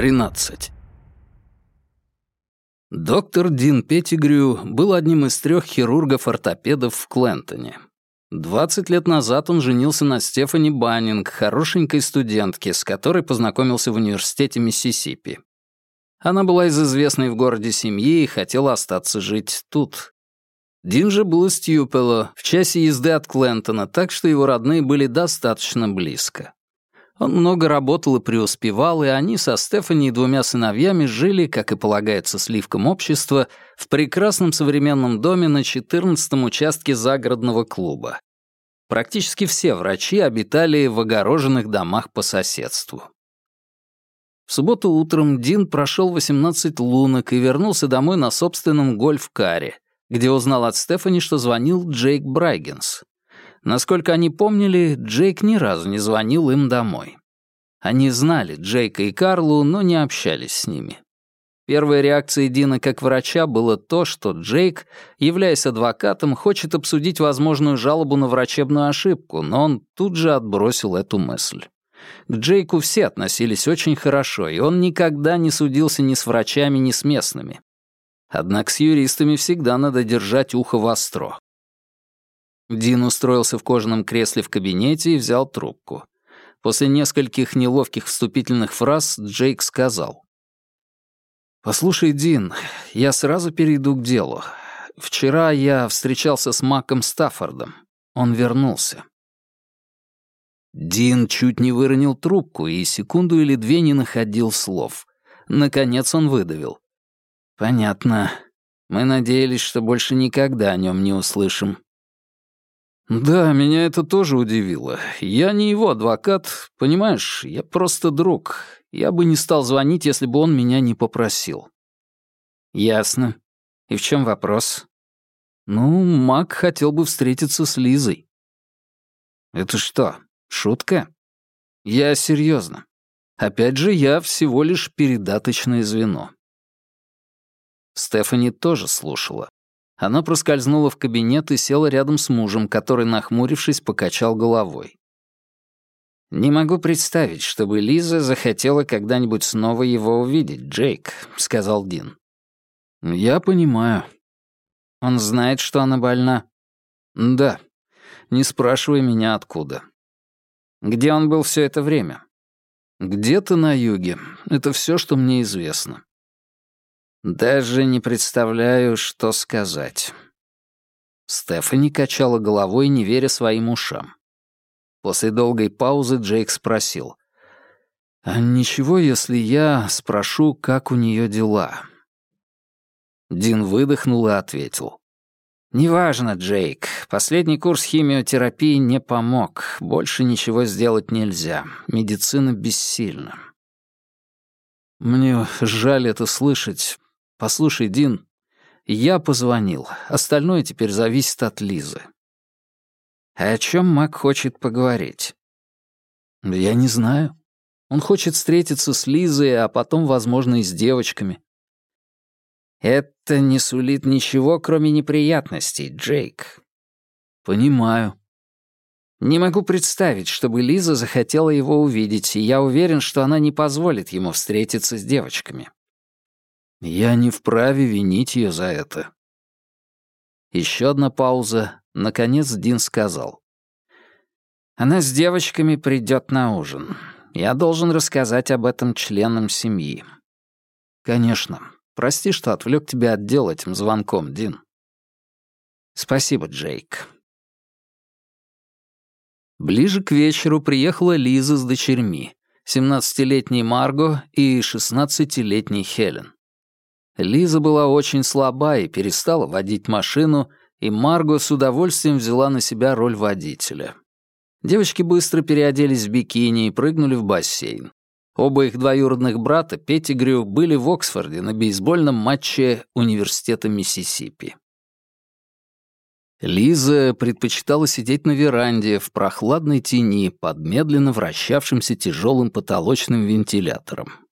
13. Доктор Дин Петтигрю был одним из трех хирургов-ортопедов в Клентоне. 20 лет назад он женился на Стефани Баннинг, хорошенькой студентке, с которой познакомился в университете Миссисипи. Она была из известной в городе семьи и хотела остаться жить тут. Дин же был из Тьюпело, в часе езды от Клентона, так что его родные были достаточно близко. Он много работал и преуспевал, и они со Стефани и двумя сыновьями жили, как и полагается сливкам общества, в прекрасном современном доме на 14-м участке загородного клуба. Практически все врачи обитали в огороженных домах по соседству. В субботу утром Дин прошел 18 лунок и вернулся домой на собственном гольф-каре, где узнал от Стефани, что звонил Джейк Брайгенс. Насколько они помнили, Джейк ни разу не звонил им домой. Они знали Джейка и Карлу, но не общались с ними. Первой реакцией Дина как врача было то, что Джейк, являясь адвокатом, хочет обсудить возможную жалобу на врачебную ошибку, но он тут же отбросил эту мысль. К Джейку все относились очень хорошо, и он никогда не судился ни с врачами, ни с местными. Однако с юристами всегда надо держать ухо востро. Дин устроился в кожаном кресле в кабинете и взял трубку. После нескольких неловких вступительных фраз Джейк сказал. «Послушай, Дин, я сразу перейду к делу. Вчера я встречался с Маком Стаффордом. Он вернулся». Дин чуть не выронил трубку и секунду или две не находил слов. Наконец он выдавил. «Понятно. Мы надеялись, что больше никогда о нем не услышим. «Да, меня это тоже удивило. Я не его адвокат, понимаешь, я просто друг. Я бы не стал звонить, если бы он меня не попросил». «Ясно. И в чем вопрос?» «Ну, Мак хотел бы встретиться с Лизой». «Это что, шутка?» «Я серьезно. Опять же, я всего лишь передаточное звено». Стефани тоже слушала. Она проскользнула в кабинет и села рядом с мужем, который, нахмурившись, покачал головой. «Не могу представить, чтобы Лиза захотела когда-нибудь снова его увидеть, Джейк», — сказал Дин. «Я понимаю». «Он знает, что она больна?» «Да. Не спрашивай меня, откуда». «Где он был все это время?» «Где-то на юге. Это все, что мне известно». Даже не представляю, что сказать. Стефани качала головой, не веря своим ушам. После долгой паузы Джейк спросил. «А ничего, если я спрошу, как у нее дела?» Дин выдохнул и ответил. «Неважно, Джейк. Последний курс химиотерапии не помог. Больше ничего сделать нельзя. Медицина бессильна». «Мне жаль это слышать. «Послушай, Дин, я позвонил. Остальное теперь зависит от Лизы». «А о чем Мак хочет поговорить?» «Я не знаю. Он хочет встретиться с Лизой, а потом, возможно, и с девочками». «Это не сулит ничего, кроме неприятностей, Джейк». «Понимаю». «Не могу представить, чтобы Лиза захотела его увидеть, и я уверен, что она не позволит ему встретиться с девочками». Я не вправе винить ее за это. Еще одна пауза. Наконец Дин сказал. Она с девочками придет на ужин. Я должен рассказать об этом членам семьи. Конечно. Прости, что отвлек тебя от дел этим звонком, Дин. Спасибо, Джейк. Ближе к вечеру приехала Лиза с дочерьми, 17-летней Марго и 16-летней Хелен. Лиза была очень слаба и перестала водить машину, и Марго с удовольствием взяла на себя роль водителя. Девочки быстро переоделись в бикини и прыгнули в бассейн. Оба их двоюродных брата, Петтигрю, были в Оксфорде на бейсбольном матче Университета Миссисипи. Лиза предпочитала сидеть на веранде в прохладной тени под медленно вращавшимся тяжелым потолочным вентилятором.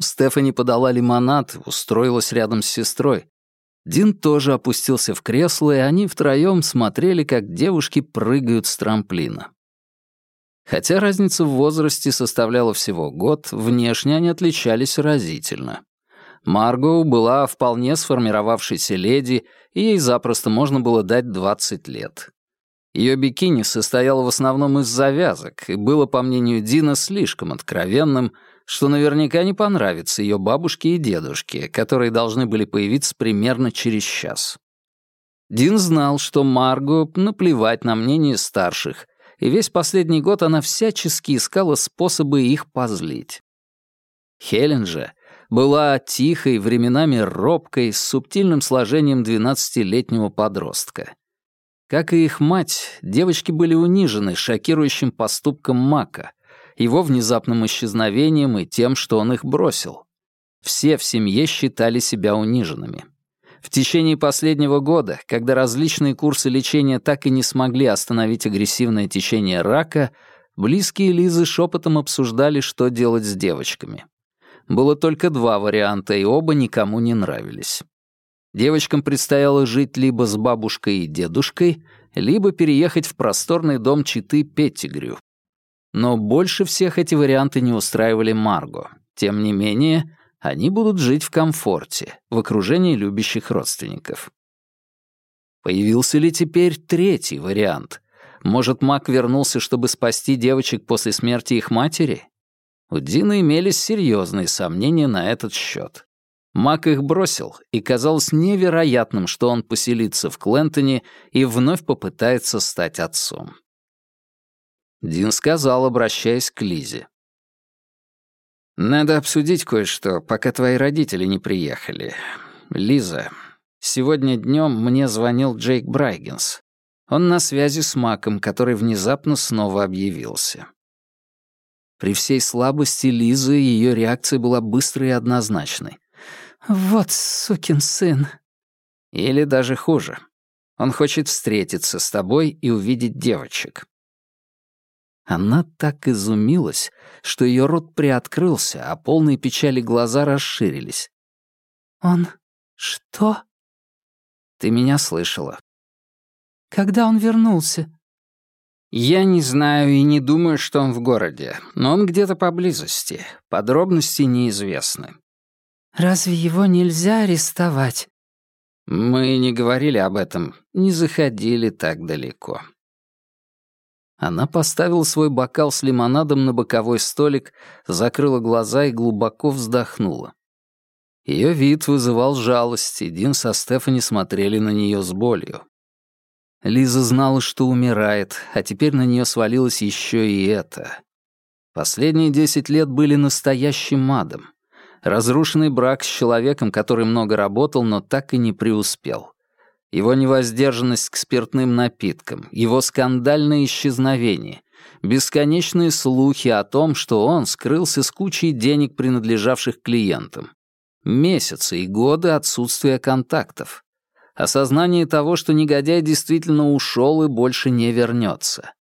Стефани подала лимонад, устроилась рядом с сестрой. Дин тоже опустился в кресло, и они втроем смотрели, как девушки прыгают с трамплина. Хотя разница в возрасте составляла всего год, внешне они отличались разительно. Марго была вполне сформировавшейся леди, и ей запросто можно было дать 20 лет. Ее бикини состояло в основном из завязок и было, по мнению Дина, слишком откровенным, что наверняка не понравится ее бабушке и дедушке, которые должны были появиться примерно через час. Дин знал, что Марго наплевать на мнение старших, и весь последний год она всячески искала способы их позлить. Хелен же была тихой, временами робкой, с субтильным сложением двенадцатилетнего подростка. Как и их мать, девочки были унижены шокирующим поступком Мака, его внезапным исчезновением и тем, что он их бросил. Все в семье считали себя униженными. В течение последнего года, когда различные курсы лечения так и не смогли остановить агрессивное течение рака, близкие Лизы шепотом обсуждали, что делать с девочками. Было только два варианта, и оба никому не нравились. Девочкам предстояло жить либо с бабушкой и дедушкой, либо переехать в просторный дом Читы Петтигрю. Но больше всех эти варианты не устраивали Марго. Тем не менее, они будут жить в комфорте, в окружении любящих родственников. Появился ли теперь третий вариант? Может, Мак вернулся, чтобы спасти девочек после смерти их матери? У Дины имелись серьезные сомнения на этот счет. Мак их бросил, и казалось невероятным, что он поселится в Клентоне и вновь попытается стать отцом. Дин сказал, обращаясь к Лизе. «Надо обсудить кое-что, пока твои родители не приехали. Лиза, сегодня днем мне звонил Джейк Брайгенс. Он на связи с Маком, который внезапно снова объявился. При всей слабости Лизы ее реакция была быстрой и однозначной. «Вот сукин сын». Или даже хуже. Он хочет встретиться с тобой и увидеть девочек. Она так изумилась, что ее рот приоткрылся, а полные печали глаза расширились. «Он что?» «Ты меня слышала». «Когда он вернулся?» «Я не знаю и не думаю, что он в городе, но он где-то поблизости. Подробности неизвестны. Разве его нельзя арестовать? Мы не говорили об этом, не заходили так далеко. Она поставила свой бокал с лимонадом на боковой столик, закрыла глаза и глубоко вздохнула. Ее вид вызывал жалость, и Дин со Стефани смотрели на нее с болью. Лиза знала, что умирает, а теперь на нее свалилось еще и это. Последние десять лет были настоящим адом разрушенный брак с человеком, который много работал, но так и не преуспел. Его невоздержанность к спиртным напиткам, его скандальное исчезновение, бесконечные слухи о том, что он скрылся с кучей денег, принадлежавших клиентам. Месяцы и годы отсутствия контактов. Осознание того, что негодяй действительно ушел и больше не вернется.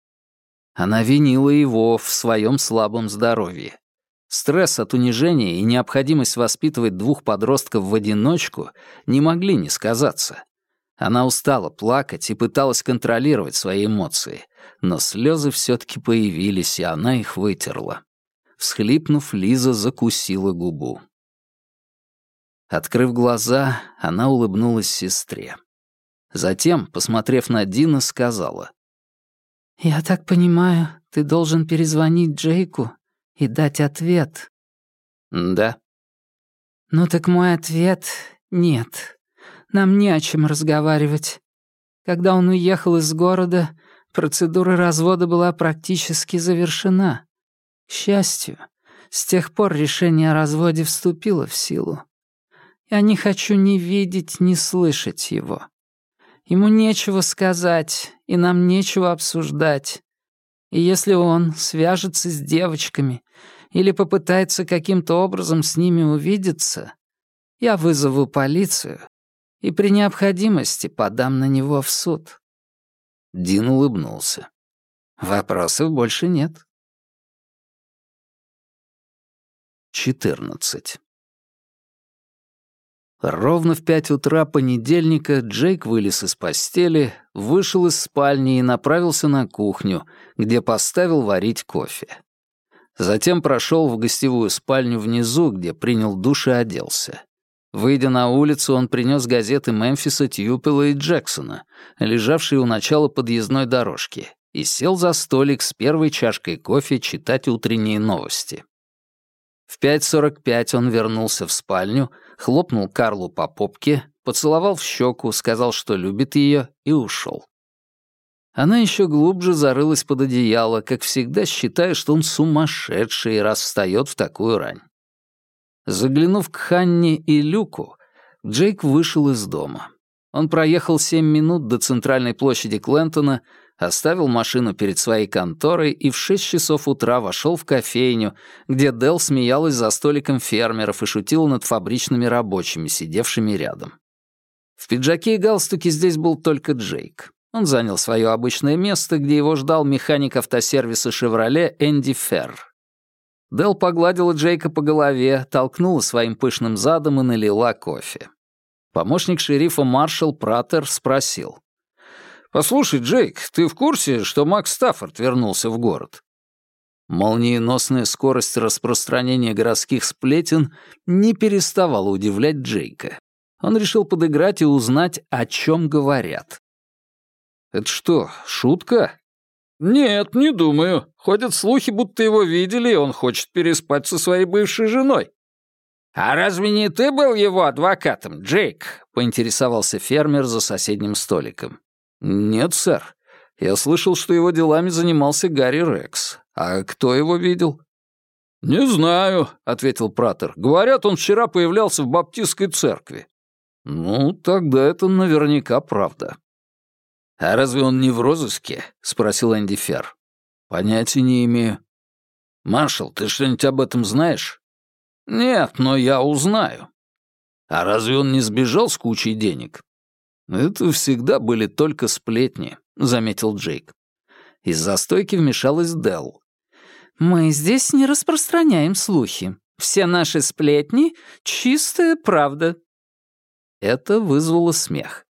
Она винила его в своем слабом здоровье. Стресс от унижения и необходимость воспитывать двух подростков в одиночку не могли не сказаться. Она устала плакать и пыталась контролировать свои эмоции, но слезы все-таки появились, и она их вытерла. Всхлипнув, Лиза закусила губу. Открыв глаза, она улыбнулась сестре. Затем, посмотрев на Дина, сказала. «Я так понимаю, ты должен перезвонить Джейку и дать ответ. Да. Ну так мой ответ — нет. Нам не о чем разговаривать. Когда он уехал из города, процедура развода была практически завершена. К счастью, с тех пор решение о разводе вступило в силу. Я не хочу ни видеть, ни слышать его. Ему нечего сказать, и нам нечего обсуждать. И если он свяжется с девочками или попытается каким-то образом с ними увидеться, я вызову полицию и при необходимости подам на него в суд». Дин улыбнулся. «Вопросов больше нет». 14. Ровно в пять утра понедельника Джейк вылез из постели, вышел из спальни и направился на кухню, где поставил варить кофе. Затем прошел в гостевую спальню внизу, где принял душ и оделся. Выйдя на улицу, он принес газеты Мемфиса, Тьюпела и Джексона, лежавшие у начала подъездной дорожки, и сел за столик с первой чашкой кофе читать утренние новости. В 5.45 он вернулся в спальню, хлопнул Карлу по попке, поцеловал в щеку, сказал, что любит ее, и ушел. Она еще глубже зарылась под одеяло, как всегда считая, что он сумасшедший, раз встает в такую рань. Заглянув к Ханне и Люку, Джейк вышел из дома. Он проехал семь минут до центральной площади Клентона, оставил машину перед своей конторой и в шесть часов утра вошел в кофейню, где Дел смеялась за столиком фермеров и шутила над фабричными рабочими, сидевшими рядом. В пиджаке и галстуке здесь был только Джейк. Он занял свое обычное место, где его ждал механик автосервиса «Шевроле» Энди Ферр. Дел погладила Джейка по голове, толкнула своим пышным задом и налила кофе. Помощник шерифа маршал Пратер спросил. «Послушай, Джейк, ты в курсе, что Макс Стаффорд вернулся в город?» Молниеносная скорость распространения городских сплетен не переставала удивлять Джейка. Он решил подыграть и узнать, о чем говорят. «Это что, шутка?» «Нет, не думаю. Ходят слухи, будто его видели, и он хочет переспать со своей бывшей женой». «А разве не ты был его адвокатом, Джейк?» — поинтересовался фермер за соседним столиком. «Нет, сэр. Я слышал, что его делами занимался Гарри Рекс. А кто его видел?» «Не знаю», — ответил Пратер. «Говорят, он вчера появлялся в баптистской церкви». «Ну, тогда это наверняка правда». «А разве он не в розыске?» — спросил Энди Фер. «Понятия не имею». «Маршал, ты что-нибудь об этом знаешь?» «Нет, но я узнаю». «А разве он не сбежал с кучей денег?» «Это всегда были только сплетни», — заметил Джейк. Из застойки вмешалась Делл. «Мы здесь не распространяем слухи. Все наши сплетни — чистая правда». Это вызвало смех.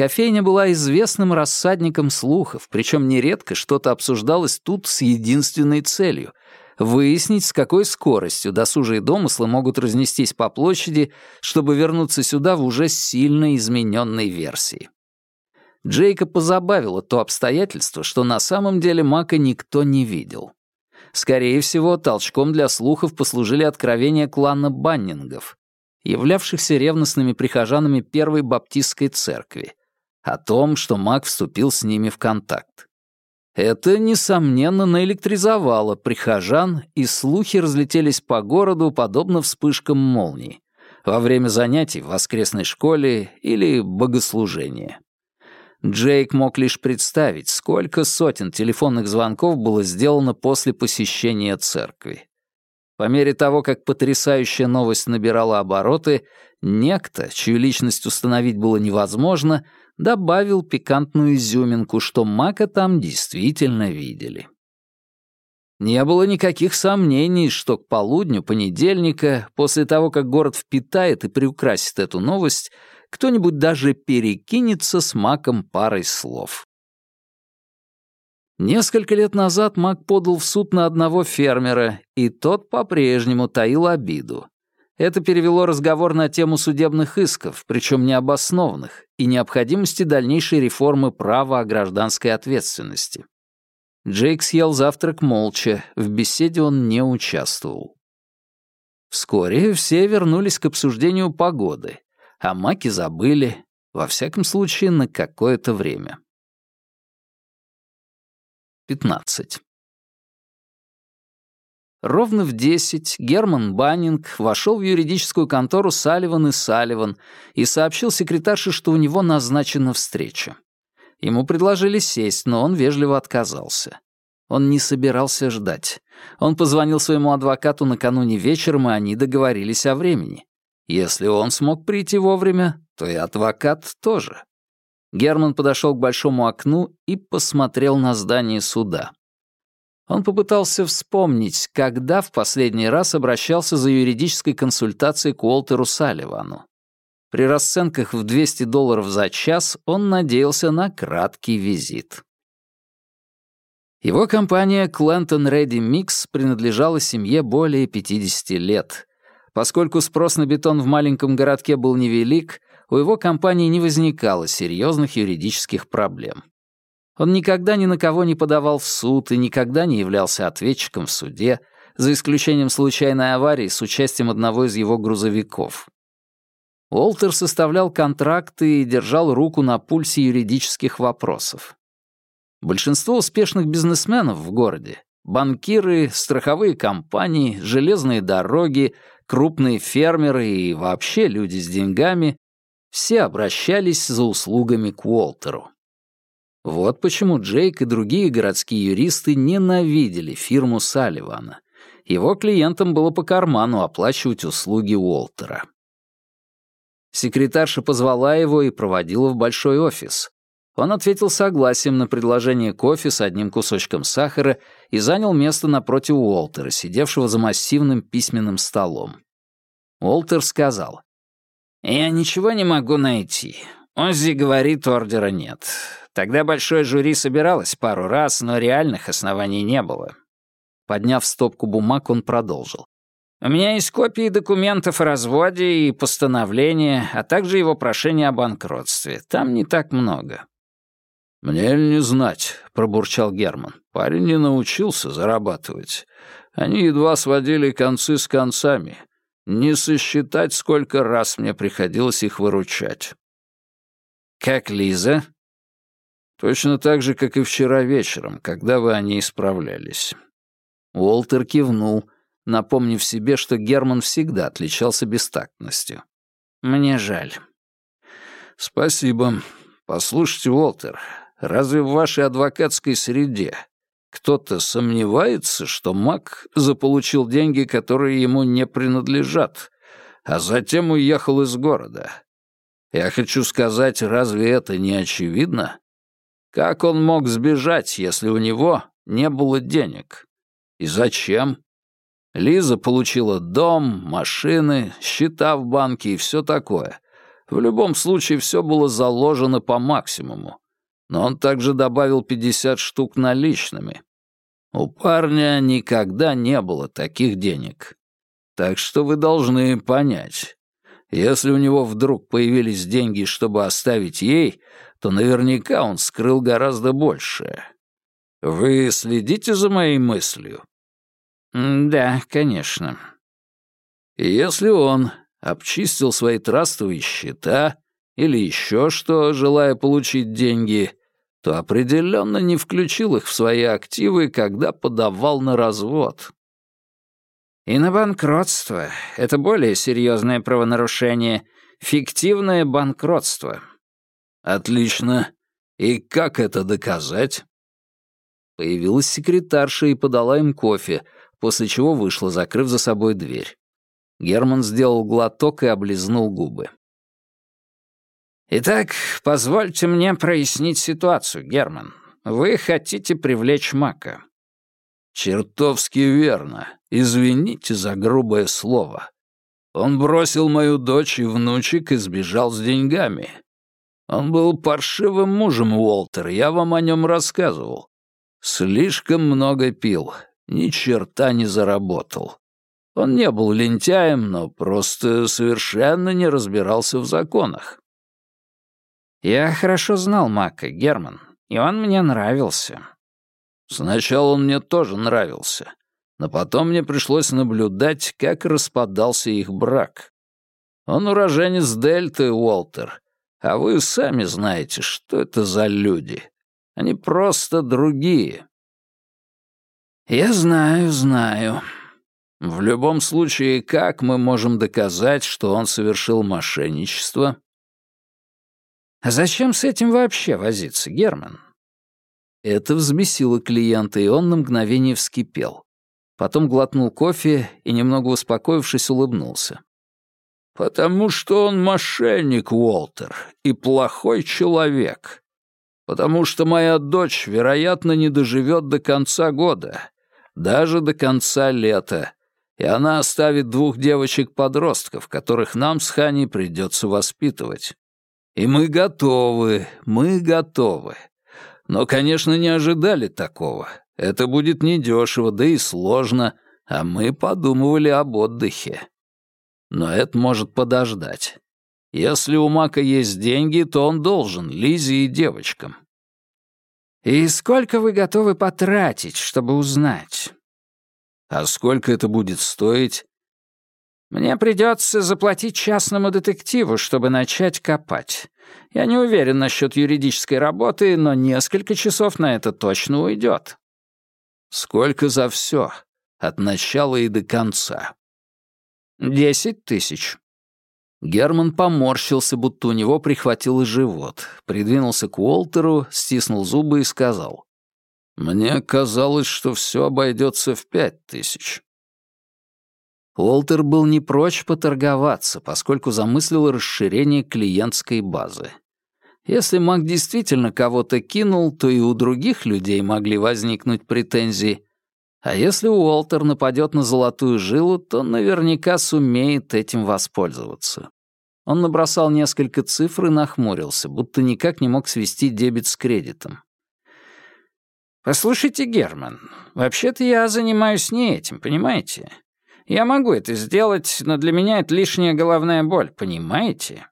Кофейня была известным рассадником слухов, причем нередко что-то обсуждалось тут с единственной целью выяснить, с какой скоростью досужие домыслы могут разнестись по площади, чтобы вернуться сюда в уже сильно измененной версии. Джейка позабавило то обстоятельство, что на самом деле Мака никто не видел. Скорее всего, толчком для слухов послужили откровения клана Баннингов, являвшихся ревностными прихожанами Первой Баптистской церкви, о том, что Мак вступил с ними в контакт. Это, несомненно, наэлектризовало прихожан, и слухи разлетелись по городу, подобно вспышкам молний, во время занятий в воскресной школе или богослужения. Джейк мог лишь представить, сколько сотен телефонных звонков было сделано после посещения церкви. По мере того, как потрясающая новость набирала обороты, некто, чью личность установить было невозможно, добавил пикантную изюминку, что Мака там действительно видели. Не было никаких сомнений, что к полудню понедельника, после того, как город впитает и приукрасит эту новость, кто-нибудь даже перекинется с Маком парой слов. Несколько лет назад Мак подал в суд на одного фермера, и тот по-прежнему таил обиду. Это перевело разговор на тему судебных исков, причем необоснованных, и необходимости дальнейшей реформы права о гражданской ответственности. Джейк съел завтрак молча, в беседе он не участвовал. Вскоре все вернулись к обсуждению погоды, а маки забыли, во всяком случае, на какое-то время. 15. Ровно в десять Герман Баннинг вошел в юридическую контору Салливан и Салливан и сообщил секретарше, что у него назначена встреча. Ему предложили сесть, но он вежливо отказался. Он не собирался ждать. Он позвонил своему адвокату накануне вечером, и они договорились о времени. Если он смог прийти вовремя, то и адвокат тоже. Герман подошел к большому окну и посмотрел на здание суда. Он попытался вспомнить, когда в последний раз обращался за юридической консультацией к Уолтеру Салливану. При расценках в 200 долларов за час он надеялся на краткий визит. Его компания Clanton Ready Mix принадлежала семье более 50 лет. Поскольку спрос на бетон в маленьком городке был невелик, у его компании не возникало серьезных юридических проблем. Он никогда ни на кого не подавал в суд и никогда не являлся ответчиком в суде, за исключением случайной аварии с участием одного из его грузовиков. Уолтер составлял контракты и держал руку на пульсе юридических вопросов. Большинство успешных бизнесменов в городе — банкиры, страховые компании, железные дороги, крупные фермеры и вообще люди с деньгами — все обращались за услугами к Уолтеру. Вот почему Джейк и другие городские юристы ненавидели фирму Салливана. Его клиентам было по карману оплачивать услуги Уолтера. Секретарша позвала его и проводила в большой офис. Он ответил согласием на предложение кофе с одним кусочком сахара и занял место напротив Уолтера, сидевшего за массивным письменным столом. Уолтер сказал, «Я ничего не могу найти. Оззи говорит, ордера нет. Тогда большое жюри собиралось пару раз, но реальных оснований не было». Подняв стопку бумаг, он продолжил. У меня есть копии документов о разводе и постановления, а также его прошение о банкротстве. Там не так много». «Мне не знать», — пробурчал Герман. «Парень не научился зарабатывать. Они едва сводили концы с концами. Не сосчитать, сколько раз мне приходилось их выручать». «Как Лиза?» «Точно так же, как и вчера вечером, когда вы о ней справлялись». Уолтер кивнул, — напомнив себе, что Герман всегда отличался бестактностью. «Мне жаль». «Спасибо. Послушайте, Уолтер, разве в вашей адвокатской среде кто-то сомневается, что Мак заполучил деньги, которые ему не принадлежат, а затем уехал из города? Я хочу сказать, разве это не очевидно? Как он мог сбежать, если у него не было денег? И зачем? Лиза получила дом, машины, счета в банке и все такое. В любом случае все было заложено по максимуму. Но он также добавил 50 штук наличными. У парня никогда не было таких денег. Так что вы должны понять. Если у него вдруг появились деньги, чтобы оставить ей, то наверняка он скрыл гораздо больше. Вы следите за моей мыслью? «Да, конечно». если он обчистил свои трастовые счета или еще что, желая получить деньги, то определенно не включил их в свои активы, когда подавал на развод. И на банкротство. Это более серьезное правонарушение. Фиктивное банкротство. Отлично. И как это доказать? Появилась секретарша и подала им кофе, после чего вышла, закрыв за собой дверь. Герман сделал глоток и облизнул губы. «Итак, позвольте мне прояснить ситуацию, Герман. Вы хотите привлечь Мака». «Чертовски верно. Извините за грубое слово. Он бросил мою дочь и внучек и сбежал с деньгами. Он был паршивым мужем, Уолтер, я вам о нем рассказывал. Слишком много пил, ни черта не заработал. Он не был лентяем, но просто совершенно не разбирался в законах. Я хорошо знал Мака, Герман, и он мне нравился. Сначала он мне тоже нравился, но потом мне пришлось наблюдать, как распадался их брак. Он уроженец Дельты, Уолтер, а вы сами знаете, что это за люди. Они просто другие. «Я знаю, знаю. В любом случае, как мы можем доказать, что он совершил мошенничество?» «А зачем с этим вообще возиться, Герман?» Это взбесило клиента, и он на мгновение вскипел. Потом глотнул кофе и, немного успокоившись, улыбнулся. «Потому что он мошенник, Уолтер, и плохой человек. Потому что моя дочь, вероятно, не доживет до конца года, даже до конца лета, И она оставит двух девочек-подростков, которых нам с Ханей придется воспитывать. И мы готовы, мы готовы. Но, конечно, не ожидали такого. Это будет недешево, да и сложно, а мы подумывали об отдыхе. Но это может подождать. Если у Мака есть деньги, то он должен Лизе и девочкам. «И сколько вы готовы потратить, чтобы узнать?» «А сколько это будет стоить?» «Мне придется заплатить частному детективу, чтобы начать копать. Я не уверен насчет юридической работы, но несколько часов на это точно уйдет». «Сколько за все? От начала и до конца?» «Десять тысяч». Герман поморщился, будто у него прихватило живот, придвинулся к Уолтеру, стиснул зубы и сказал. «Мне казалось, что все обойдется в пять тысяч». Уолтер был не прочь поторговаться, поскольку замыслил расширение клиентской базы. Если Мак действительно кого-то кинул, то и у других людей могли возникнуть претензии. А если Уолтер нападет на золотую жилу, то наверняка сумеет этим воспользоваться. Он набросал несколько цифр и нахмурился, будто никак не мог свести дебет с кредитом. «Послушайте, Герман, вообще-то я занимаюсь не этим, понимаете? Я могу это сделать, но для меня это лишняя головная боль, понимаете?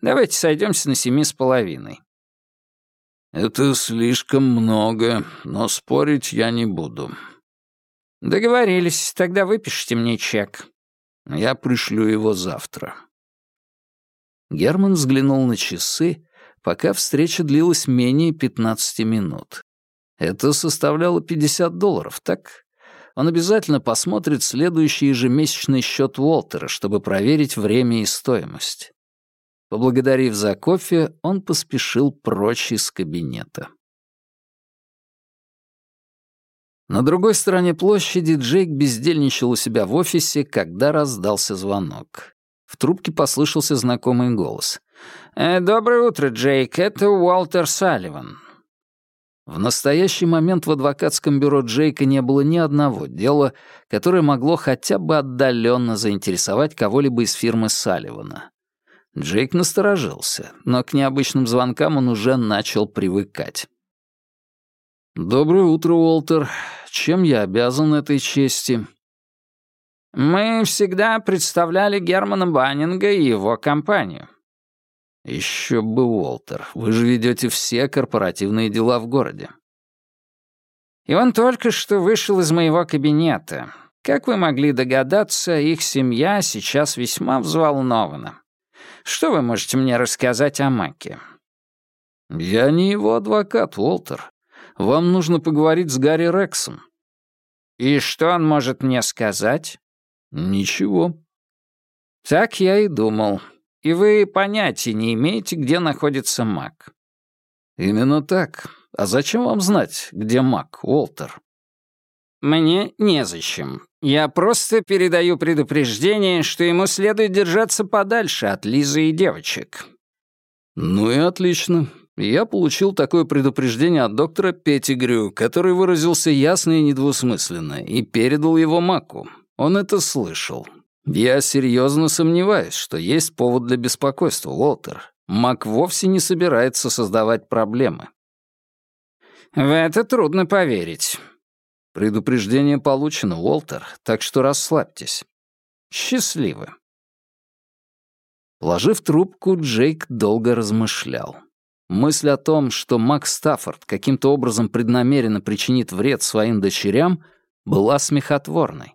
Давайте сойдемся на семи с половиной». «Это слишком много, но спорить я не буду», «Договорились, тогда выпишите мне чек». «Я пришлю его завтра». Герман взглянул на часы, пока встреча длилась менее 15 минут. Это составляло 50 долларов, так? Он обязательно посмотрит следующий ежемесячный счет Уолтера, чтобы проверить время и стоимость. Поблагодарив за кофе, он поспешил прочь из кабинета. На другой стороне площади Джейк бездельничал у себя в офисе, когда раздался звонок. В трубке послышался знакомый голос. «Э, «Доброе утро, Джейк. Это Уолтер Салливан». В настоящий момент в адвокатском бюро Джейка не было ни одного дела, которое могло хотя бы отдаленно заинтересовать кого-либо из фирмы Салливана. Джейк насторожился, но к необычным звонкам он уже начал привыкать. «Доброе утро, Уолтер. Чем я обязан этой чести?» «Мы всегда представляли Германа Баннинга и его компанию». «Еще бы, Уолтер. Вы же ведете все корпоративные дела в городе». «И он только что вышел из моего кабинета. Как вы могли догадаться, их семья сейчас весьма взволнована. Что вы можете мне рассказать о Маке?» «Я не его адвокат, Уолтер. Вам нужно поговорить с Гарри Рексом». «И что он может мне сказать?» «Ничего». «Так я и думал. И вы понятия не имеете, где находится маг». «Именно так. А зачем вам знать, где маг, Уолтер?» «Мне незачем. Я просто передаю предупреждение, что ему следует держаться подальше от Лизы и девочек». «Ну и отлично я получил такое предупреждение от доктора Петтигрю, который выразился ясно и недвусмысленно, и передал его Маку. Он это слышал. Я серьезно сомневаюсь, что есть повод для беспокойства, Уолтер. Мак вовсе не собирается создавать проблемы. В это трудно поверить. Предупреждение получено, Уолтер, так что расслабьтесь. Счастливы. Положив трубку, Джейк долго размышлял. Мысль о том, что Макс Стаффорд каким-то образом преднамеренно причинит вред своим дочерям, была смехотворной.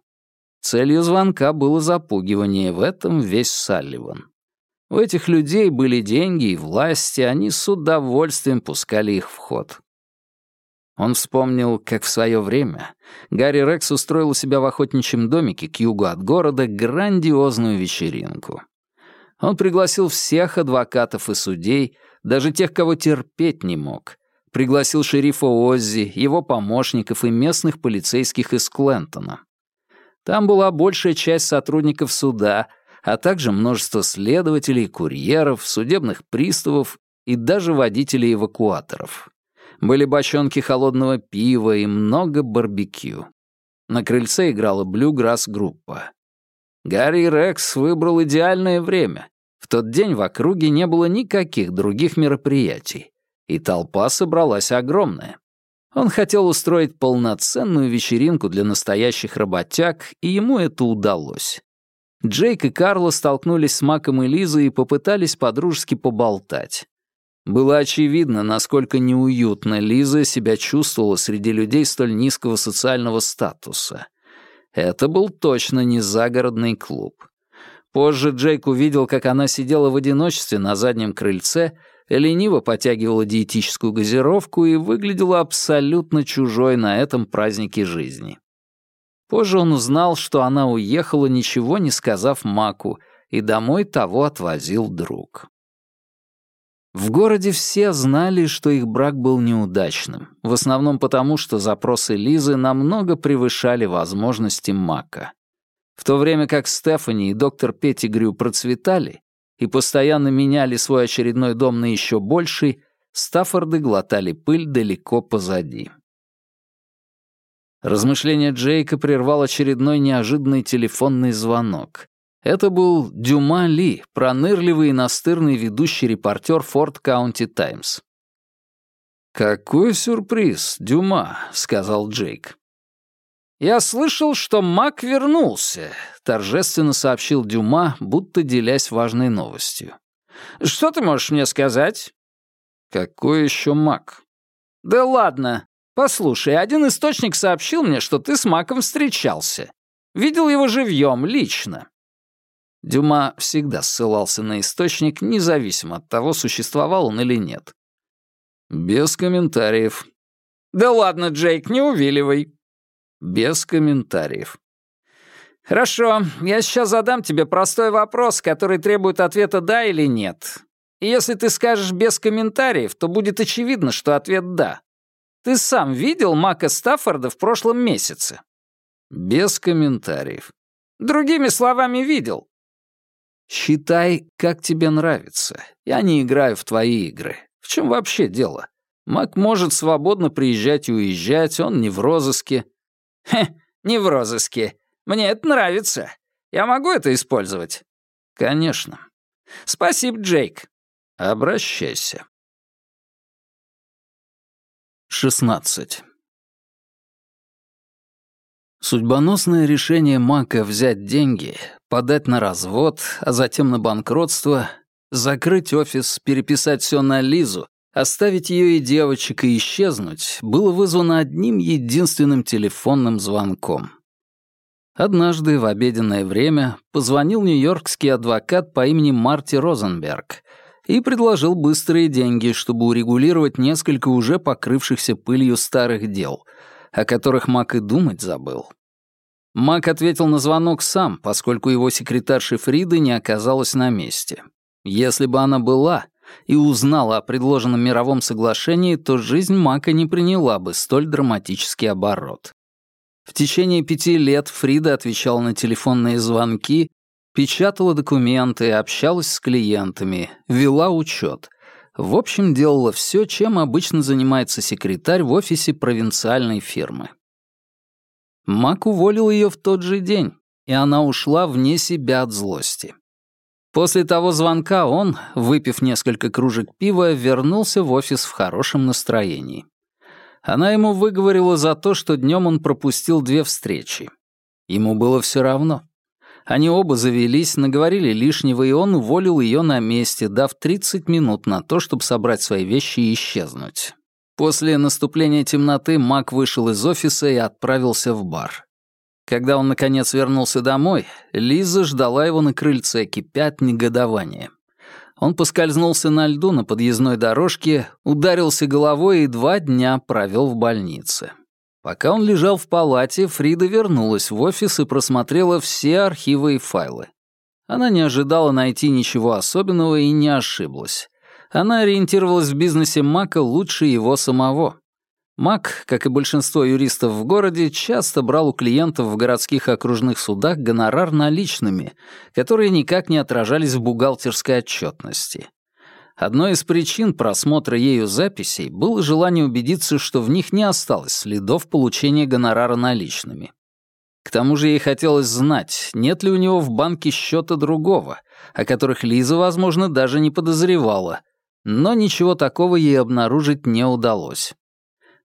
Целью звонка было запугивание, в этом весь Салливан. У этих людей были деньги и власти, они с удовольствием пускали их в ход. Он вспомнил, как в свое время Гарри Рекс устроил у себя в охотничьем домике к югу от города грандиозную вечеринку. Он пригласил всех адвокатов и судей, даже тех, кого терпеть не мог. Пригласил шерифа Оззи, его помощников и местных полицейских из Клентона. Там была большая часть сотрудников суда, а также множество следователей, курьеров, судебных приставов и даже водителей эвакуаторов. Были бочонки холодного пива и много барбекю. На крыльце играла блюграсс-группа. Гарри Рекс выбрал идеальное время. В тот день в округе не было никаких других мероприятий, и толпа собралась огромная. Он хотел устроить полноценную вечеринку для настоящих работяг, и ему это удалось. Джейк и Карла столкнулись с Маком и Лизой и попытались подружески поболтать. Было очевидно, насколько неуютно Лиза себя чувствовала среди людей столь низкого социального статуса. Это был точно не загородный клуб. Позже Джейк увидел, как она сидела в одиночестве на заднем крыльце, лениво потягивала диетическую газировку и выглядела абсолютно чужой на этом празднике жизни. Позже он узнал, что она уехала, ничего не сказав Маку, и домой того отвозил друг. В городе все знали, что их брак был неудачным, в основном потому, что запросы Лизы намного превышали возможности Мака. В то время как Стефани и доктор Петтигрю процветали и постоянно меняли свой очередной дом на еще больший, Стаффорды глотали пыль далеко позади. Размышление Джейка прервал очередной неожиданный телефонный звонок. Это был Дюма Ли, пронырливый и настырный ведущий репортер Форт Каунти Таймс. «Какой сюрприз, Дюма», — сказал Джейк. «Я слышал, что Мак вернулся», — торжественно сообщил Дюма, будто делясь важной новостью. «Что ты можешь мне сказать?» «Какой еще Мак?» «Да ладно. Послушай, один источник сообщил мне, что ты с Маком встречался. Видел его живьем, лично. Дюма всегда ссылался на источник, независимо от того, существовал он или нет. Без комментариев. «Да ладно, Джейк, не увиливай». Без комментариев. «Хорошо, я сейчас задам тебе простой вопрос, который требует ответа «да» или «нет». И если ты скажешь без комментариев, то будет очевидно, что ответ «да». Ты сам видел Мака Стаффорда в прошлом месяце?» «Без комментариев». «Другими словами, видел. Считай, как тебе нравится. Я не играю в твои игры. В чем вообще дело? Мак может свободно приезжать и уезжать, он не в розыске. Хе, не в розыске. Мне это нравится. Я могу это использовать? Конечно. Спасибо, Джейк. Обращайся. 16. Судьбоносное решение Мака взять деньги, подать на развод, а затем на банкротство, закрыть офис, переписать все на Лизу, оставить ее и девочек и исчезнуть, было вызвано одним единственным телефонным звонком. Однажды в обеденное время позвонил нью-йоркский адвокат по имени Марти Розенберг и предложил быстрые деньги, чтобы урегулировать несколько уже покрывшихся пылью старых дел — о которых Мак и думать забыл. Мак ответил на звонок сам, поскольку его секретарши Фриды не оказалась на месте. Если бы она была и узнала о предложенном мировом соглашении, то жизнь Мака не приняла бы столь драматический оборот. В течение пяти лет Фрида отвечала на телефонные звонки, печатала документы, общалась с клиентами, вела учет, в общем, делала все, чем обычно занимается секретарь в офисе провинциальной фирмы. Мак уволил ее в тот же день, и она ушла вне себя от злости. После того звонка он, выпив несколько кружек пива, вернулся в офис в хорошем настроении. Она ему выговорила за то, что днем он пропустил две встречи. Ему было все равно. Они оба завелись, наговорили лишнего, и он уволил ее на месте, дав 30 минут на то, чтобы собрать свои вещи и исчезнуть. После наступления темноты Мак вышел из офиса и отправился в бар. Когда он, наконец, вернулся домой, Лиза ждала его на крыльце, кипя от негодования. Он поскользнулся на льду на подъездной дорожке, ударился головой и два дня провел в больнице. Пока он лежал в палате, Фрида вернулась в офис и просмотрела все архивы и файлы. Она не ожидала найти ничего особенного и не ошиблась. Она ориентировалась в бизнесе Мака лучше его самого. Мак, как и большинство юристов в городе, часто брал у клиентов в городских окружных судах гонорар наличными, которые никак не отражались в бухгалтерской отчетности. Одной из причин просмотра ею записей было желание убедиться, что в них не осталось следов получения гонорара наличными. К тому же ей хотелось знать, нет ли у него в банке счета другого, о которых Лиза, возможно, даже не подозревала, но ничего такого ей обнаружить не удалось.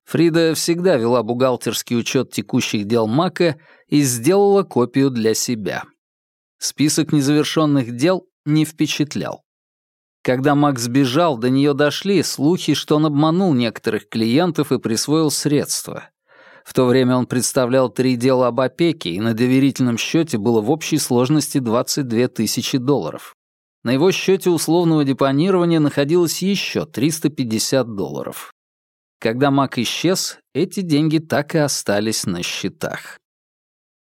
Фрида всегда вела бухгалтерский учет текущих дел Мака и сделала копию для себя. Список незавершенных дел не впечатлял. Когда Макс сбежал, до нее дошли слухи, что он обманул некоторых клиентов и присвоил средства. В то время он представлял три дела об опеке, и на доверительном счете было в общей сложности 22 тысячи долларов. На его счете условного депонирования находилось еще 350 долларов. Когда Мак исчез, эти деньги так и остались на счетах.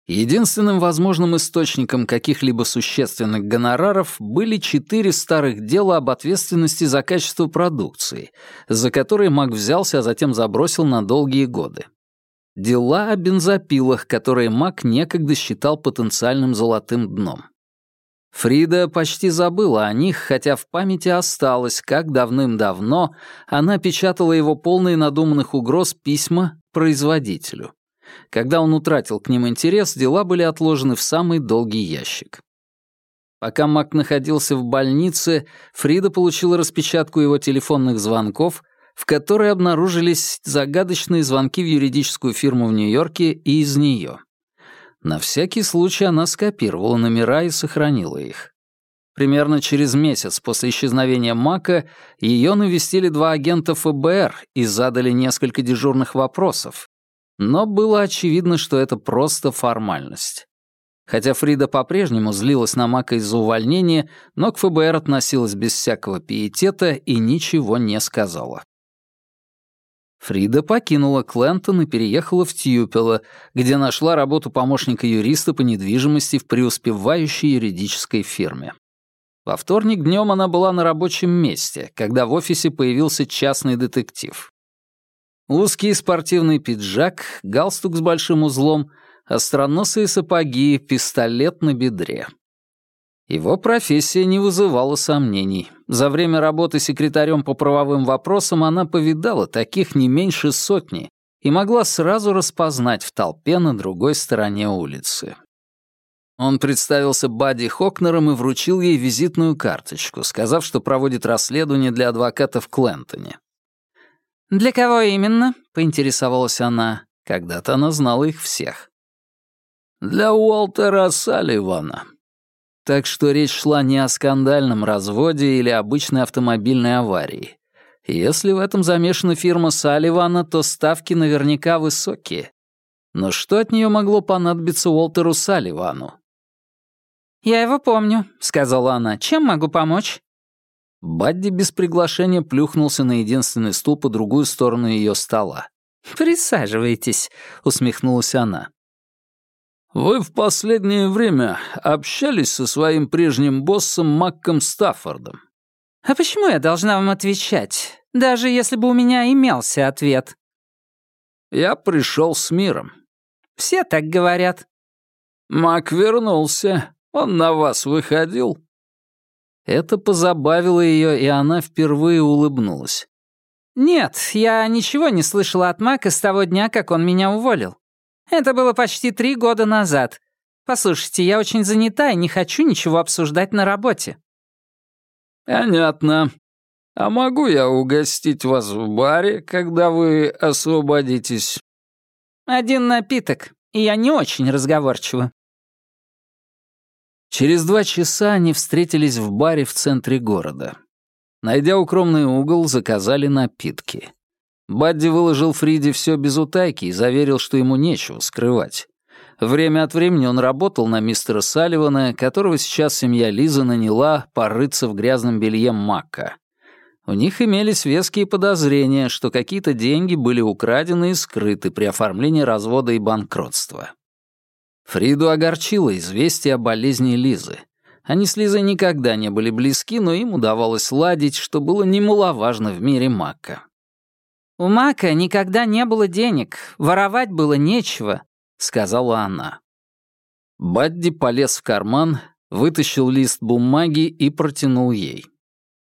Единственным возможным источником каких-либо существенных гонораров были четыре старых дела об ответственности за качество продукции, за которые Мак взялся, а затем забросил на долгие годы. Дела о бензопилах, которые Мак некогда считал потенциальным золотым дном. Фрида почти забыла о них, хотя в памяти осталось, как давным-давно она печатала его полные надуманных угроз письма производителю. Когда он утратил к ним интерес, дела были отложены в самый долгий ящик. Пока Мак находился в больнице, Фрида получила распечатку его телефонных звонков, в которой обнаружились загадочные звонки в юридическую фирму в Нью-Йорке и из нее. На всякий случай она скопировала номера и сохранила их. Примерно через месяц после исчезновения Мака ее навестили два агента ФБР и задали несколько дежурных вопросов. Но было очевидно, что это просто формальность. Хотя Фрида по-прежнему злилась на Мака из-за увольнения, но к ФБР относилась без всякого пиетета и ничего не сказала. Фрида покинула Клентон и переехала в Тьюпело, где нашла работу помощника юриста по недвижимости в преуспевающей юридической фирме. Во вторник днем она была на рабочем месте, когда в офисе появился частный детектив. Узкий спортивный пиджак, галстук с большим узлом, остроносые сапоги, пистолет на бедре. Его профессия не вызывала сомнений. За время работы секретарем по правовым вопросам она повидала таких не меньше сотни и могла сразу распознать в толпе на другой стороне улицы. Он представился Бадди Хокнером и вручил ей визитную карточку, сказав, что проводит расследование для адвоката в Клентоне. «Для кого именно?» — поинтересовалась она. Когда-то она знала их всех. «Для Уолтера Салливана», так что речь шла не о скандальном разводе или обычной автомобильной аварии. Если в этом замешана фирма Салливана, то ставки наверняка высокие. Но что от нее могло понадобиться Уолтеру Салливану? «Я его помню», — сказала она. «Чем могу помочь?» Бадди без приглашения плюхнулся на единственный стул по другую сторону ее стола. «Присаживайтесь», — усмехнулась она. «Вы в последнее время общались со своим прежним боссом Макком Стаффордом?» «А почему я должна вам отвечать, даже если бы у меня имелся ответ?» «Я пришел с миром». «Все так говорят». «Мак вернулся. Он на вас выходил?» Это позабавило ее, и она впервые улыбнулась. «Нет, я ничего не слышала от Мака с того дня, как он меня уволил. Это было почти три года назад. Послушайте, я очень занята и не хочу ничего обсуждать на работе». «Понятно. А могу я угостить вас в баре, когда вы освободитесь?» «Один напиток, и я не очень разговорчива». Через два часа они встретились в баре в центре города. Найдя укромный угол, заказали напитки. Бадди выложил Фриде все без утайки и заверил, что ему нечего скрывать. Время от времени он работал на мистера Салливана, которого сейчас семья Лиза наняла порыться в грязном белье Макка. У них имелись веские подозрения, что какие-то деньги были украдены и скрыты при оформлении развода и банкротства. Фриду огорчило известие о болезни Лизы. Они с Лизой никогда не были близки, но им удавалось ладить, что было немаловажно в мире Макка. «У Мака никогда не было денег, воровать было нечего», — сказала она. Бадди полез в карман, вытащил лист бумаги и протянул ей.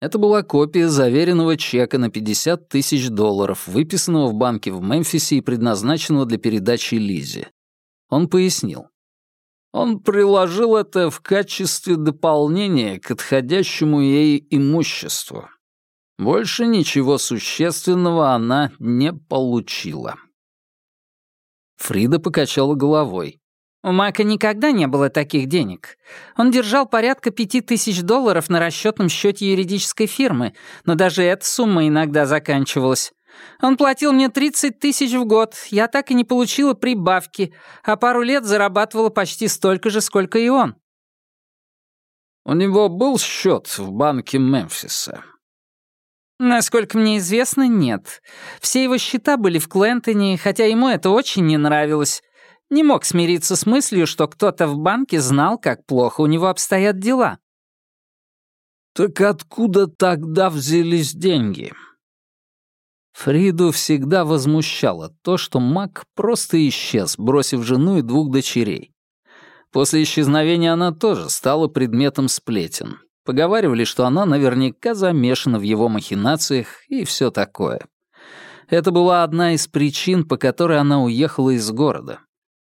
Это была копия заверенного чека на 50 тысяч долларов, выписанного в банке в Мемфисе и предназначенного для передачи Лизе. Он пояснил. Он приложил это в качестве дополнения к отходящему ей имуществу. Больше ничего существенного она не получила. Фрида покачала головой. У Мака никогда не было таких денег. Он держал порядка пяти тысяч долларов на расчетном счете юридической фирмы, но даже эта сумма иногда заканчивалась. Он платил мне 30 тысяч в год, я так и не получила прибавки, а пару лет зарабатывала почти столько же, сколько и он. У него был счет в банке Мемфиса. Насколько мне известно, нет. Все его счета были в Клентоне, хотя ему это очень не нравилось. Не мог смириться с мыслью, что кто-то в банке знал, как плохо у него обстоят дела. Так откуда тогда взялись деньги? Фриду всегда возмущало то, что Мак просто исчез, бросив жену и двух дочерей. После исчезновения она тоже стала предметом сплетен. Поговаривали, что она наверняка замешана в его махинациях и все такое. Это была одна из причин, по которой она уехала из города.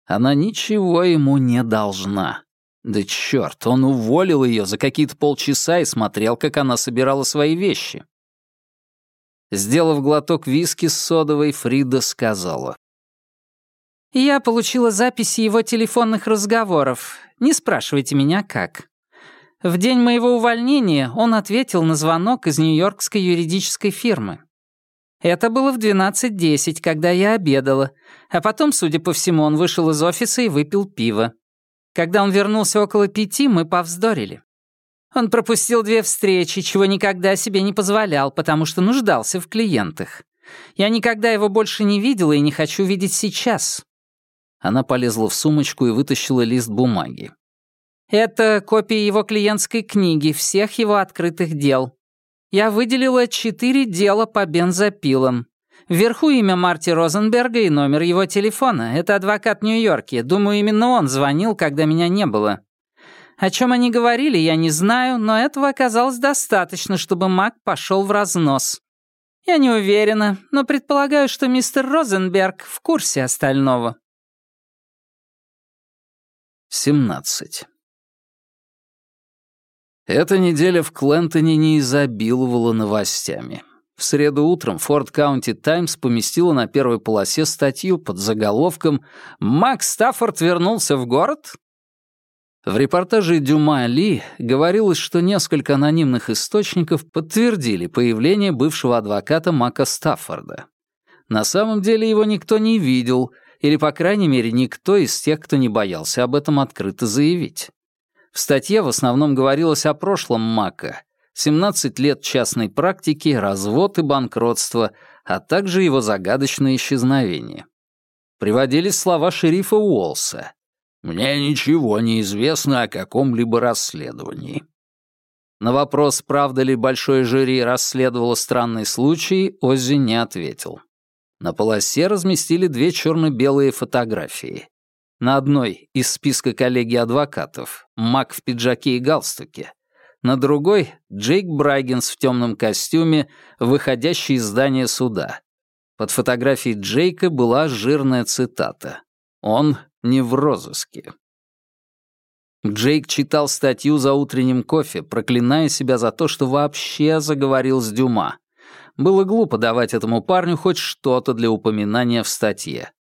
Она ничего ему не должна. Да черт, он уволил ее за какие-то полчаса и смотрел, как она собирала свои вещи. Сделав глоток виски с содовой, Фрида сказала. «Я получила записи его телефонных разговоров. Не спрашивайте меня, как. В день моего увольнения он ответил на звонок из нью-йоркской юридической фирмы. Это было в 12.10, когда я обедала, а потом, судя по всему, он вышел из офиса и выпил пиво. Когда он вернулся около пяти, мы повздорили. Он пропустил две встречи, чего никогда себе не позволял, потому что нуждался в клиентах. Я никогда его больше не видела и не хочу видеть сейчас». Она полезла в сумочку и вытащила лист бумаги. «Это копия его клиентской книги, всех его открытых дел. Я выделила четыре дела по бензопилам. Вверху имя Марти Розенберга и номер его телефона. Это адвокат Нью-Йорке. Думаю, именно он звонил, когда меня не было. О чем они говорили, я не знаю, но этого оказалось достаточно, чтобы маг пошел в разнос. Я не уверена, но предполагаю, что мистер Розенберг в курсе остального. 17. Эта неделя в Клентоне не изобиловала новостями. В среду утром Форд Каунти Таймс поместила на первой полосе статью под заголовком «Мак Стаффорд вернулся в город? В репортаже Дюма Ли говорилось, что несколько анонимных источников подтвердили появление бывшего адвоката Мака Стаффорда. На самом деле его никто не видел, или, по крайней мере, никто из тех, кто не боялся об этом открыто заявить. В статье в основном говорилось о прошлом Мака, 17 лет частной практики, развод и банкротство, а также его загадочное исчезновение. Приводились слова шерифа Уолса — мне ничего не известно о каком-либо расследовании. На вопрос, правда ли большое жюри расследовало странный случай, Оззи не ответил. На полосе разместили две черно-белые фотографии. На одной из списка коллеги адвокатов Мак в пиджаке и галстуке. На другой — Джейк Брайгенс в темном костюме, выходящий из здания суда. Под фотографией Джейка была жирная цитата. Он не в розыске. Джейк читал статью за утренним кофе, проклиная себя за то, что вообще заговорил с Дюма. Было глупо давать этому парню хоть что-то для упоминания в статье.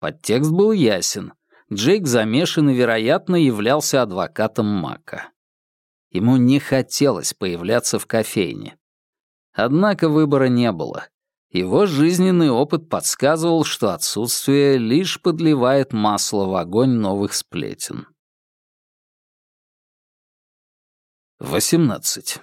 Подтекст был ясен. Джейк замешан и, вероятно, являлся адвокатом Мака. Ему не хотелось появляться в кофейне. Однако выбора не было. Его жизненный опыт подсказывал, что отсутствие лишь подливает масло в огонь новых сплетен. 18.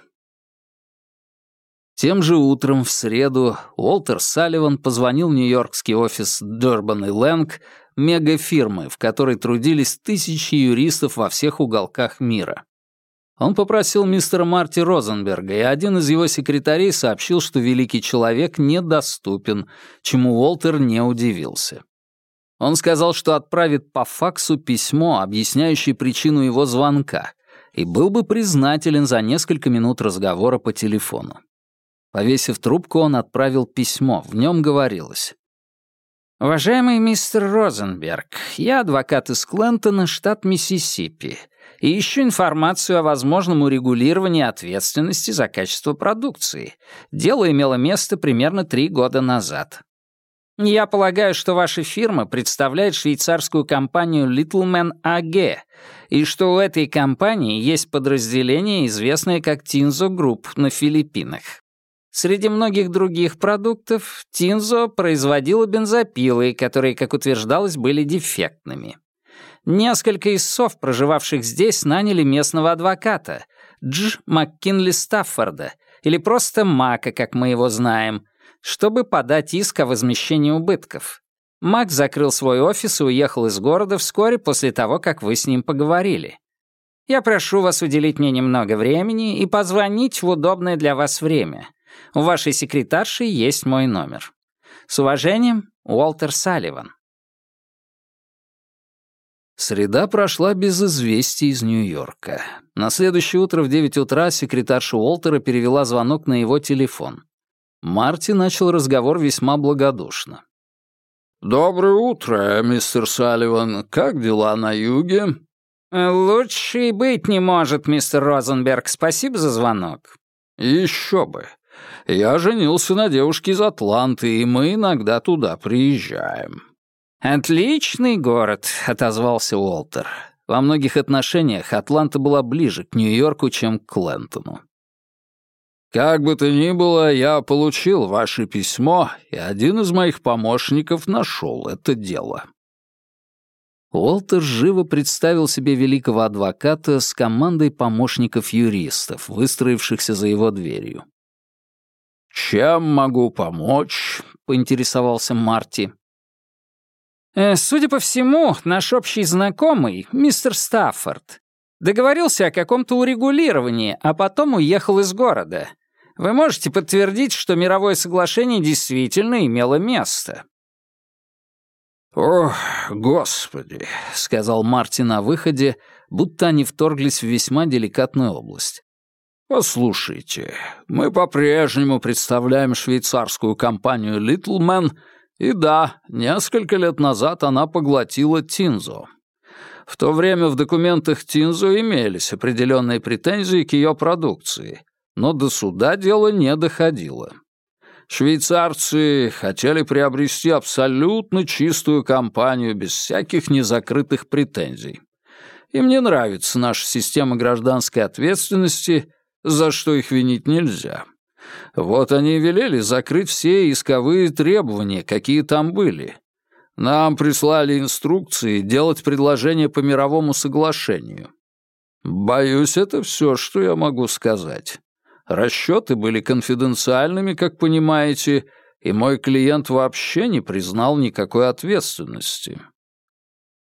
Тем же утром, в среду, Уолтер Салливан позвонил в нью-йоркский офис Дербан и Лэнг, мегафирмы, в которой трудились тысячи юристов во всех уголках мира. Он попросил мистера Марти Розенберга, и один из его секретарей сообщил, что великий человек недоступен, чему Уолтер не удивился. Он сказал, что отправит по факсу письмо, объясняющее причину его звонка, и был бы признателен за несколько минут разговора по телефону. Повесив трубку, он отправил письмо. В нем говорилось. «Уважаемый мистер Розенберг, я адвокат из Клентона, штат Миссисипи, и ищу информацию о возможном урегулировании ответственности за качество продукции. Дело имело место примерно три года назад. Я полагаю, что ваша фирма представляет швейцарскую компанию Littleman AG, и что у этой компании есть подразделение, известное как Tinzo Group на Филиппинах. Среди многих других продуктов Тинзо производила бензопилы, которые, как утверждалось, были дефектными. Несколько из сов, проживавших здесь, наняли местного адвоката, Дж. МакКинли Стаффорда, или просто Мака, как мы его знаем, чтобы подать иск о возмещении убытков. Мак закрыл свой офис и уехал из города вскоре после того, как вы с ним поговорили. Я прошу вас уделить мне немного времени и позвонить в удобное для вас время. У вашей секретарши есть мой номер. С уважением, Уолтер Салливан. Среда прошла без известий из Нью-Йорка. На следующее утро в 9 утра секретарша Уолтера перевела звонок на его телефон. Марти начал разговор весьма благодушно. «Доброе утро, мистер Салливан. Как дела на юге?» «Лучше и быть не может, мистер Розенберг. Спасибо за звонок». «Еще бы. Я женился на девушке из Атланты, и мы иногда туда приезжаем». «Отличный город», — отозвался Уолтер. Во многих отношениях Атланта была ближе к Нью-Йорку, чем к Клентону. «Как бы то ни было, я получил ваше письмо, и один из моих помощников нашел это дело». Уолтер живо представил себе великого адвоката с командой помощников-юристов, выстроившихся за его дверью. «Чем могу помочь?» — поинтересовался Марти. Э, «Судя по всему, наш общий знакомый, мистер Стаффорд, договорился о каком-то урегулировании, а потом уехал из города. Вы можете подтвердить, что мировое соглашение действительно имело место?» «Ох, господи», — сказал Марти на выходе, будто они вторглись в весьма деликатную область. «Послушайте, мы по-прежнему представляем швейцарскую компанию «Литлмен», и да, несколько лет назад она поглотила Тинзо. В то время в документах Тинзо имелись определенные претензии к ее продукции, но до суда дело не доходило. Швейцарцы хотели приобрести абсолютно чистую компанию без всяких незакрытых претензий. Им не нравится наша система гражданской ответственности за что их винить нельзя. Вот они и велели закрыть все исковые требования, какие там были. Нам прислали инструкции делать предложение по мировому соглашению. Боюсь, это все, что я могу сказать. Расчеты были конфиденциальными, как понимаете, и мой клиент вообще не признал никакой ответственности.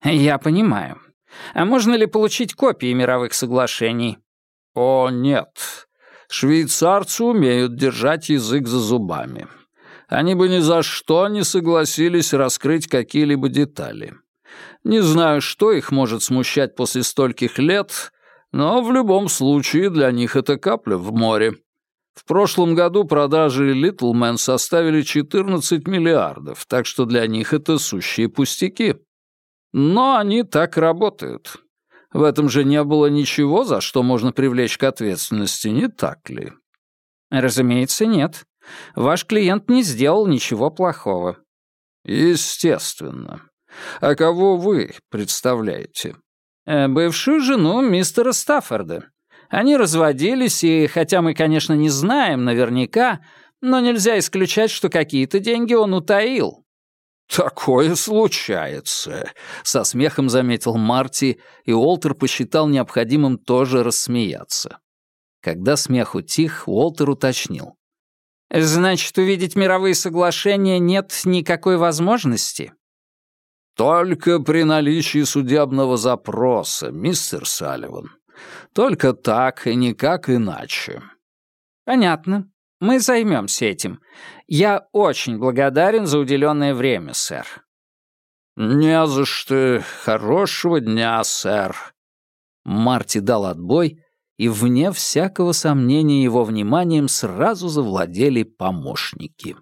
Я понимаю. А можно ли получить копии мировых соглашений? О, нет. Швейцарцы умеют держать язык за зубами. Они бы ни за что не согласились раскрыть какие-либо детали. Не знаю, что их может смущать после стольких лет, но в любом случае для них это капля в море. В прошлом году продажи Литлмен составили 14 миллиардов, так что для них это сущие пустяки. Но они так работают. В этом же не было ничего, за что можно привлечь к ответственности, не так ли? Разумеется, нет. Ваш клиент не сделал ничего плохого. Естественно. А кого вы представляете? Э, бывшую жену мистера Стаффорда. Они разводились, и хотя мы, конечно, не знаем наверняка, но нельзя исключать, что какие-то деньги он утаил. «Такое случается», — со смехом заметил Марти, и Уолтер посчитал необходимым тоже рассмеяться. Когда смех утих, Уолтер уточнил. «Значит, увидеть мировые соглашения нет никакой возможности?» «Только при наличии судебного запроса, мистер Салливан. Только так и никак иначе». «Понятно. Мы займемся этим. Я очень благодарен за уделенное время, сэр». «Не за что. Хорошего дня, сэр». Марти дал отбой, и вне всякого сомнения его вниманием сразу завладели помощники.